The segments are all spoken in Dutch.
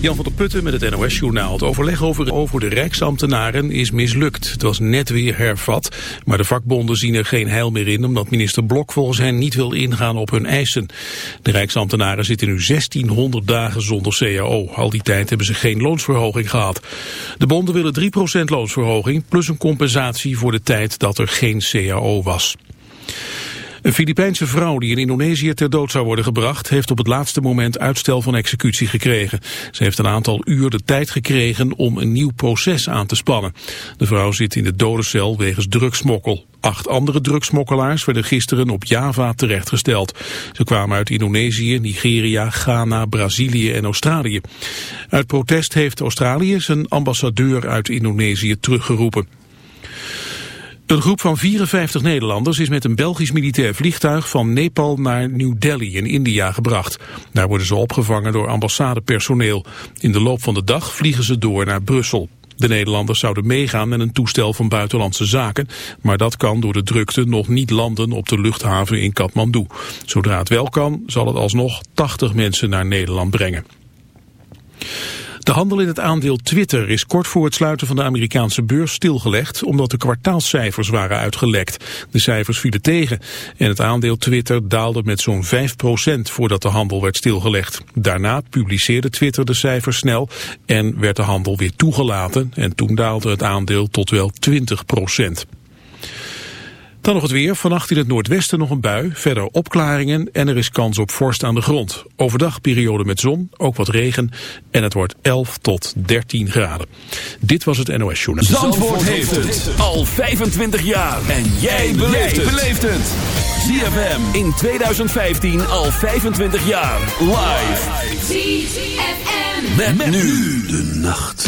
Jan van der Putten met het NOS-journaal. Het overleg over, over de rijksambtenaren is mislukt. Het was net weer hervat, maar de vakbonden zien er geen heil meer in... omdat minister Blok volgens hen niet wil ingaan op hun eisen. De rijksambtenaren zitten nu 1600 dagen zonder CAO. Al die tijd hebben ze geen loonsverhoging gehad. De bonden willen 3% loonsverhoging... plus een compensatie voor de tijd dat er geen CAO was. Een Filipijnse vrouw die in Indonesië ter dood zou worden gebracht... heeft op het laatste moment uitstel van executie gekregen. Ze heeft een aantal uur de tijd gekregen om een nieuw proces aan te spannen. De vrouw zit in de dodencel wegens drugsmokkel. Acht andere drugsmokkelaars werden gisteren op Java terechtgesteld. Ze kwamen uit Indonesië, Nigeria, Ghana, Brazilië en Australië. Uit protest heeft Australië zijn ambassadeur uit Indonesië teruggeroepen. Een groep van 54 Nederlanders is met een Belgisch militair vliegtuig van Nepal naar New Delhi in India gebracht. Daar worden ze opgevangen door ambassadepersoneel. In de loop van de dag vliegen ze door naar Brussel. De Nederlanders zouden meegaan met een toestel van buitenlandse zaken, maar dat kan door de drukte nog niet landen op de luchthaven in Kathmandu. Zodra het wel kan, zal het alsnog 80 mensen naar Nederland brengen. De handel in het aandeel Twitter is kort voor het sluiten van de Amerikaanse beurs stilgelegd omdat de kwartaalcijfers waren uitgelekt. De cijfers vielen tegen en het aandeel Twitter daalde met zo'n 5% voordat de handel werd stilgelegd. Daarna publiceerde Twitter de cijfers snel en werd de handel weer toegelaten en toen daalde het aandeel tot wel 20%. Dan nog het weer. Vannacht in het noordwesten nog een bui. Verder opklaringen en er is kans op vorst aan de grond. Overdag periode met zon, ook wat regen. En het wordt 11 tot 13 graden. Dit was het NOS Journal. Zandvoort, heeft het al 25 jaar. En jij beleeft het. ZFM in 2015 al 25 jaar. Live. ZFM. met nu de nacht.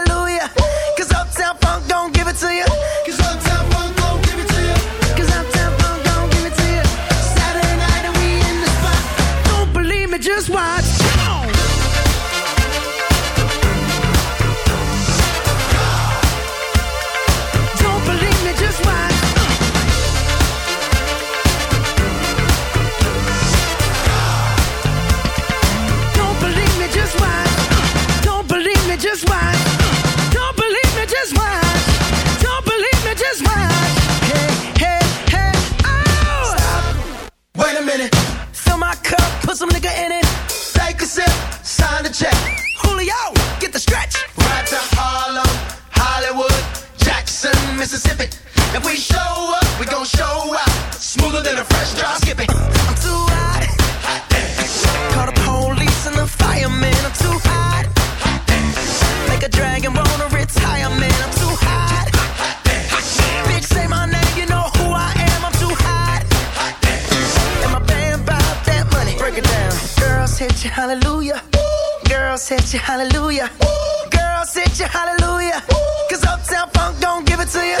To you.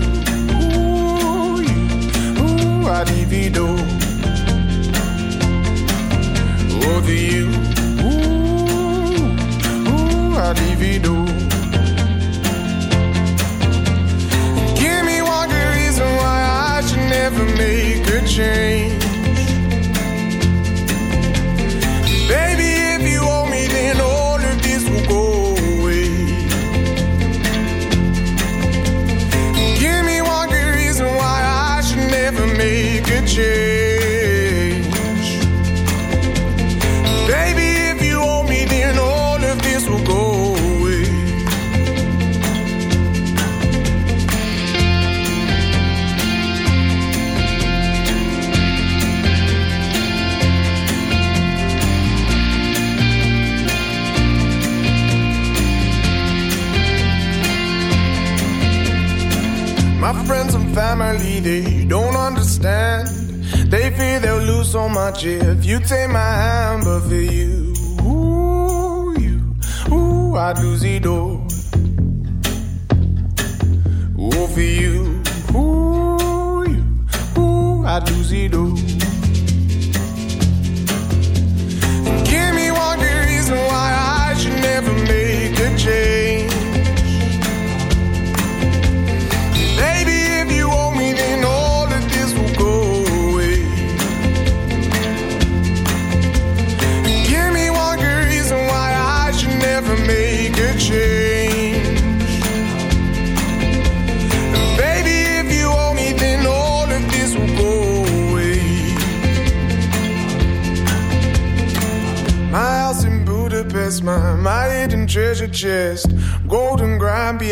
Over you,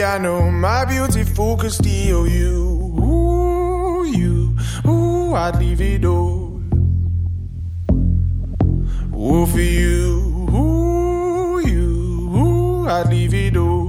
grand piano, my beauty focused EOU. Ooh, you, ooh, I'd leave it all. Ooh, for you, ooh, you, ooh, I'd leave it all.